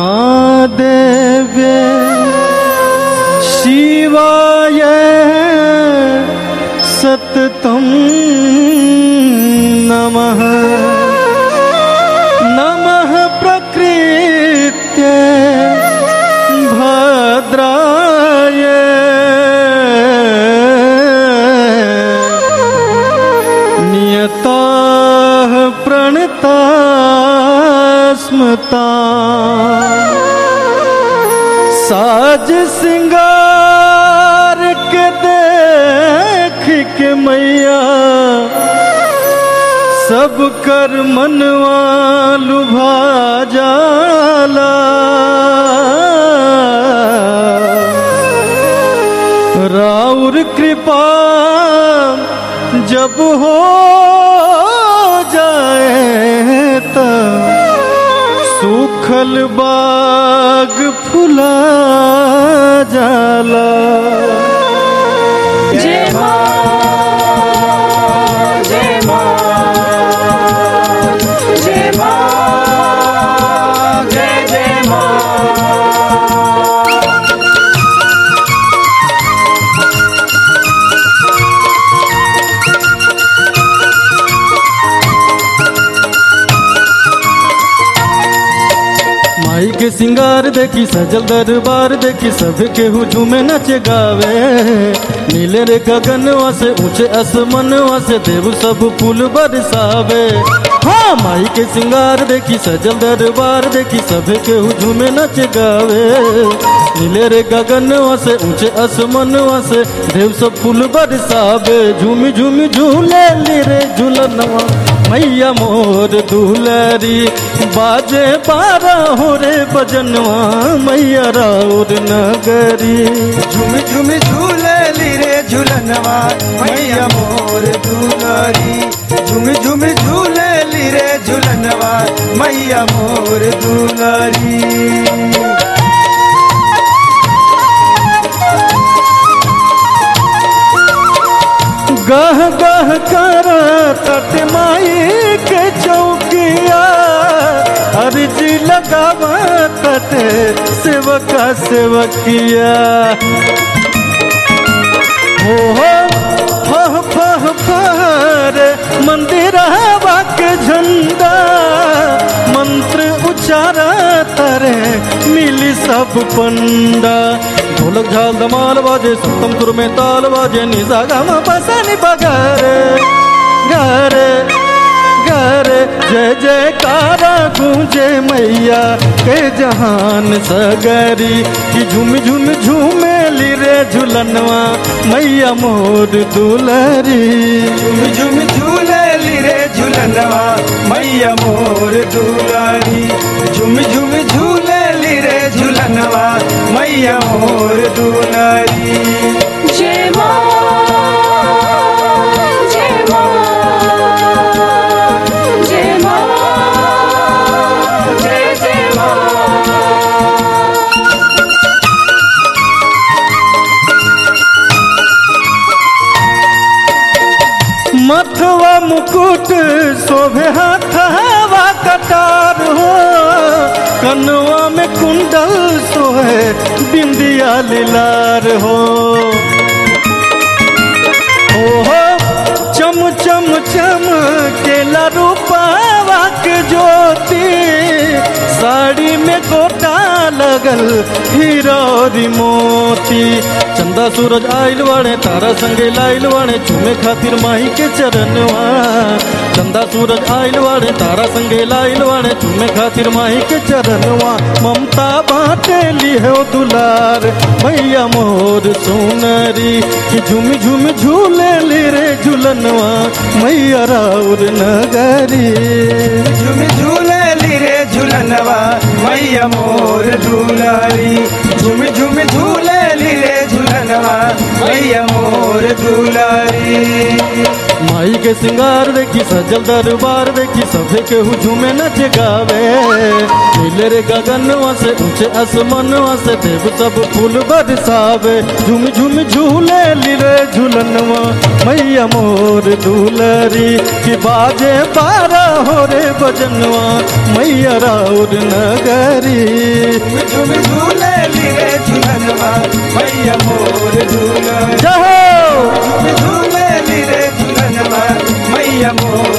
महादेवे शिवाय सततम नमः। स्मृता साज सिंगार के देख के मैया, सब कर मनवा लुभा जाला राउर कृपा जब हो जाए तब सूखल बाग फुला जाला। जय माँ जय सिंगार देखी, सजल दरबार देखी, सब के हुजूमे नच गावे। नीले रे गगनवा से ऊँचे आसमानवा से देव सब फूल बरसावे। हाँ माई के सिंगार देखी, सजल दरबार देखी, सब के हुजूमे नच गावे। नीले रे गगनवा से ऊँचे आसमानवा से देव सब फूल बरसावे। झूमी झूमी झूले ली रे, झूलनवा। मैया मोर दुलरी बाजे बारा हो रे बजनवा मैया राउर नगरी। झुम झुम झूले ली रे झूलनवा मैया मोर दुलारी। झुम झुम झूले ली रे झूलनवा मैया मोर दुलारी। गह गह कर तट माई के चौकिया अर्जी लगावा तट सेवका सेवकिया। हो हो फह फह, फहर, मंदिर के झंडा। मंत्र उच्चारा तरे, मिली सब पंडा। ढोलक झाल धमाल बाजे, सप्तम सुर में ताल बाजे, निजा गम पसनी बगर घर। घर जय जयकारा गूंजे मैया के जहान सगरी। कि झुम झुम झूमे रे झुलनवा मैया मोर दुलरी। झुम झुम झूले रे झूलनवा मैया मोर दुलारी। झुम झुम झूले रे झूलनवा मैया मोर दुलारी मथवा मुकुट, शोभे हाथ हवा कटार हो। कनवा में कुंडल, सोहे बिंदिया लीलार हो। ओहो, चम चम चम केला रूपावा के ज्योति, साड़ी में गोटा लगल हीरोरी मोती। चंदा सूरज आइल वाणे तारा संगे लाइल वाणे चूमे खातिर माही के चरणवा चंदा सूरज आइल वाणे तारा संगे लाइल वाणे चूमे खातिर माही के चरणवा ममता बाटे लिहो दुलार, मैया मोर सोनरी। झुम झुम झूले ली रे झुलनवा मैया राउर नगरी। झुम झूले ली रे झूलनवा मैया मोर दुलारी झुम झुम झूले रे झूलनवा मैया मोर दुलारी। माई के सिंगार देखी सजल दरबार देखी सभे के हुझुमे नच गावे। नीले रे गगनवा से ऊँचे आसमानवा से देव सब फूल बरसावे। झुम झुम झूले लीरे झूलनवा मैया मोर दुलरी कि बाजे बारा हो रे बजनवा मैया राउर नगरी। झुम झूले ली रे झूलनवा मैया मोर दुलारी। amor.